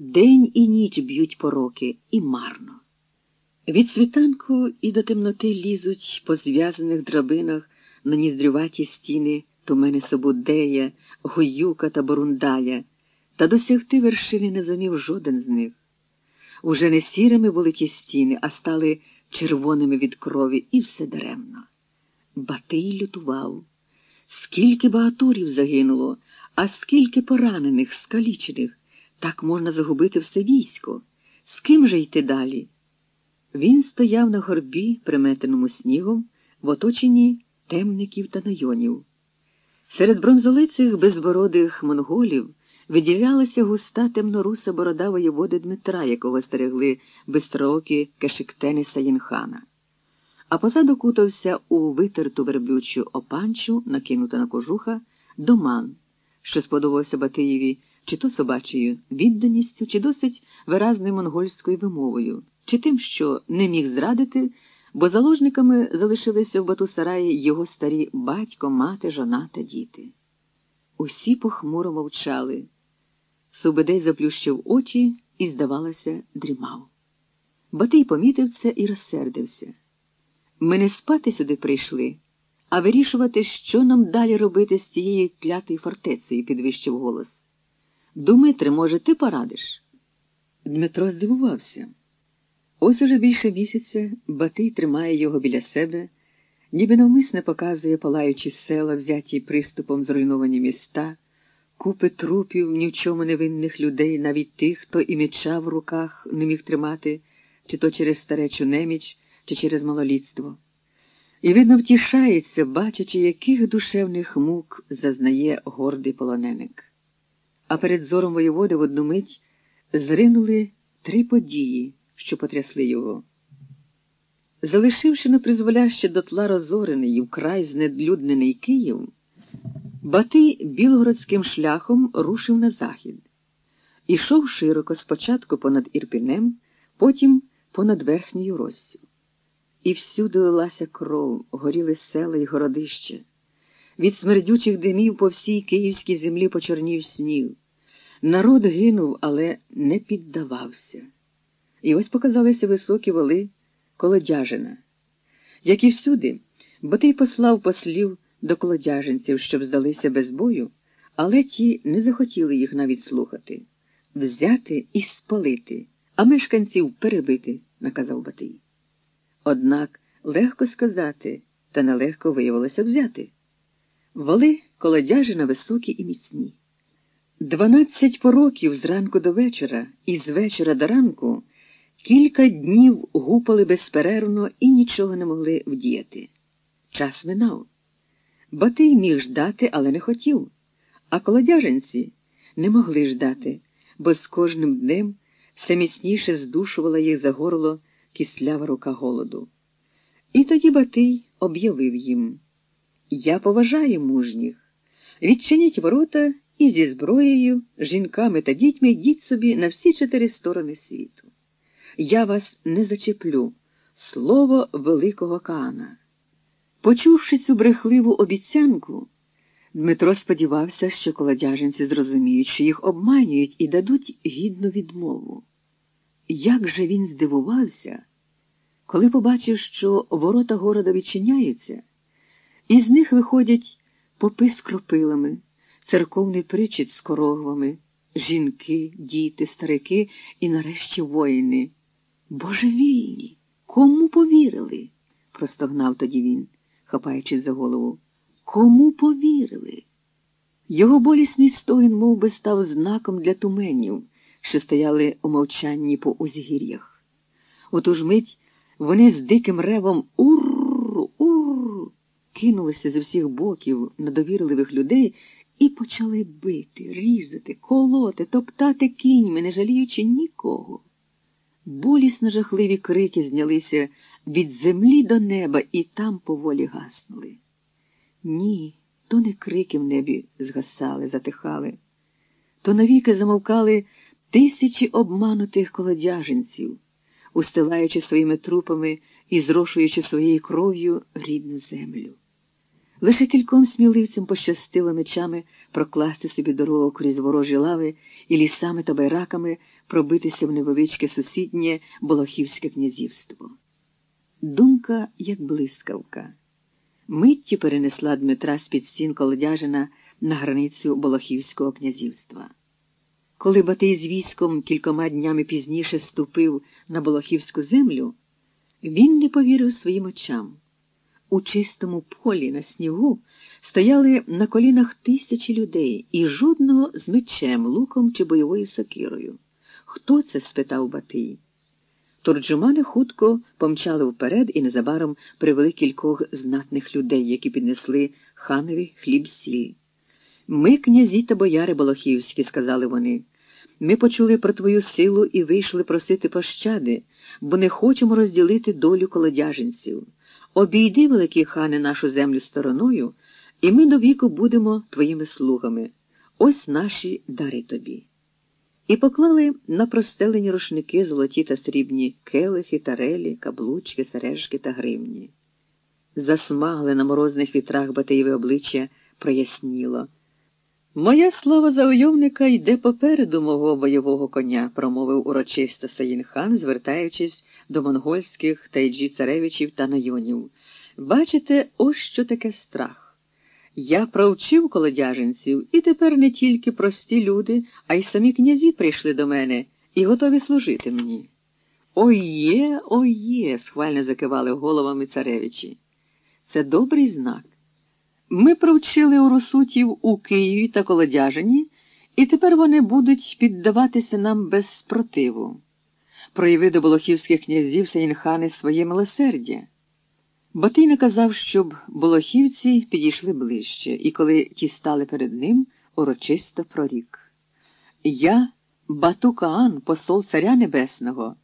День і ніч б'ють пороки, і марно. Від світанку і до темноти лізуть по зв'язаних драбинах на ніздрюваті стіни Тумени Собудея, Гуюка та Борундая, та досягти вершини не зумів жоден з них. Уже не сірими були ті стіни, а стали червоними від крові, і все даремно. Батий лютував. Скільки багатурів загинуло, а скільки поранених, скалічених, так можна загубити все військо. З ким же йти далі? Він стояв на горбі, приметеному снігом, в оточенні темників та найонів. Серед бронзолицих безбородих монголів виділялася густа темноруса борода воєводи Дмитра, якого стерегли бистроокі кешиктени Саїнхана. А позаду кутався у витерту верблючу опанчу, накинута на кожуха, доман, що сподобався Батиєві чи то собачою відданістю, чи досить виразною монгольською вимовою, чи тим, що не міг зрадити, бо заложниками залишилися в Батусараї його старі батько, мати, жона та діти. Усі похмуро мовчали. Субедей заплющив очі і, здавалося, дрімав. Батий помітив це і розсердився. Ми не спати сюди прийшли, а вирішувати, що нам далі робити з цією клятою фортецею, підвищив голос. Думитре, може, ти порадиш? Дмитро здивувався. Ось уже більше місяця Батий тримає його біля себе, ніби навмисне показує палаючі села, взяті приступом зруйновані міста, купи трупів ні в чому невинних людей, навіть тих, хто і меча в руках не міг тримати, чи то через старечу неміч, чи через малолітство. І, видно, втішається, бачачи, яких душевних мук зазнає гордий полоненик. А перед зором воєводи в одну мить зринули три події що потрясли його. Залишивши на призволяще дотла розорений і вкрай знедлюднений Київ, Батий білгородським шляхом рушив на захід. Ішов широко спочатку понад Ірпінем, потім понад верхньою Россю. І всюди лилася кров, горіли села і городища. Від смердючих димів по всій київській землі почорнів сніг. Народ гинув, але не піддавався. І ось показалися високі воли колодяжина. Як і всюди, Батий послав послів до колодяженців, щоб здалися без бою, але ті не захотіли їх навіть слухати. Взяти і спалити, а мешканців перебити, наказав Батий. Однак легко сказати, та нелегко виявилося взяти. Воли колодяжина високі і міцні. Дванадцять пороків зранку до вечора і з вечора до ранку. Кілька днів гупали безперервно і нічого не могли вдіяти. Час минав. Батий міг ждати, але не хотів, а колодяженці не могли ждати, бо з кожним днем все міцніше здушувала їх за горло кислява рука голоду. І тоді Батий об'явив їм Я поважаю мужніх. Відчиніть ворота і зі зброєю, жінками та дітьми йдіть собі на всі чотири сторони світу я вас не зачеплю. Слово великого Каана. Почувши цю брехливу обіцянку, Дмитро сподівався, що колодяженці зрозуміють, що їх обманюють і дадуть гідну відмову. Як же він здивувався, коли побачив, що ворота города відчиняються, і з них виходять попи з кропилами, церковний причіт з корогвами, жінки, діти, старики і нарешті воїни. Божевільні, кому повірили? простогнав тоді він, хапаючись за голову. Кому повірили? Його болісний стогін мов би, став знаком для туменів, що стояли у мовчанні по узгір'ях. У ту мить вони з диким ревом ур кинулися з усіх боків на довірливих людей і почали бити, різати, колоти, топтати кіньми, не жаліючи нікого. Болісно жахливі крики знялися від землі до неба і там поволі гаснули. Ні, то не крики в небі згасали, затихали, то навіки замовкали тисячі обманутих колодяженців, устилаючи своїми трупами і зрошуючи своєю кров'ю рідну землю. Лише кільком сміливцям пощастило мечами прокласти собі дорогу крізь ворожі лави і лісами та байраками пробитися в невеличке сусіднє Болохівське князівство. Думка, як блискавка, миттю перенесла Дмитра з під стін Колодяжина на границю Болохівського князівства. Коли Батий з військом кількома днями пізніше ступив на Болохівську землю, він не повірив своїм очам. У чистому полі на снігу стояли на колінах тисячі людей і жодного з мечем, луком чи бойовою сокирою. Хто це? спитав Батий. Торджумани хутко помчали вперед і незабаром привели кількох знатних людей, які піднесли ханові хліб сіль. Ми, князі та бояри Болохівські, сказали вони. Ми почули про твою силу і вийшли просити пощади, бо не хочемо розділити долю колодяженців. Обійди, великі хани, нашу землю стороною, і ми до віку будемо твоїми слугами. Ось наші дари тобі. І поклали на простелені рушники золоті та срібні келихи, тарелі, каблучки, сережки та гривні. Засмагли на морозних вітрах Батиєве обличчя проясніло. Моя слава завойовника йде попереду мого бойового коня, промовив урочисто Саїн-хан, звертаючись до монгольських тайджі царевичів та найонів. Бачите, ось що таке страх. Я провчив колодяженців, і тепер не тільки прості люди, а й самі князі прийшли до мене і готові служити мені. Ой є, ой є, схвально закивали головами царевичі. Це добрий знак. Ми провчили у русутів у Києві та Колодяжині, і тепер вони будуть піддаватися нам без спротиву. Прояви до болохівських князів Сейнхани своє милосердя. Батий наказав, щоб болохівці підійшли ближче, і коли ті стали перед ним, урочисто прорік. Я, Батукаан, посол Царя Небесного.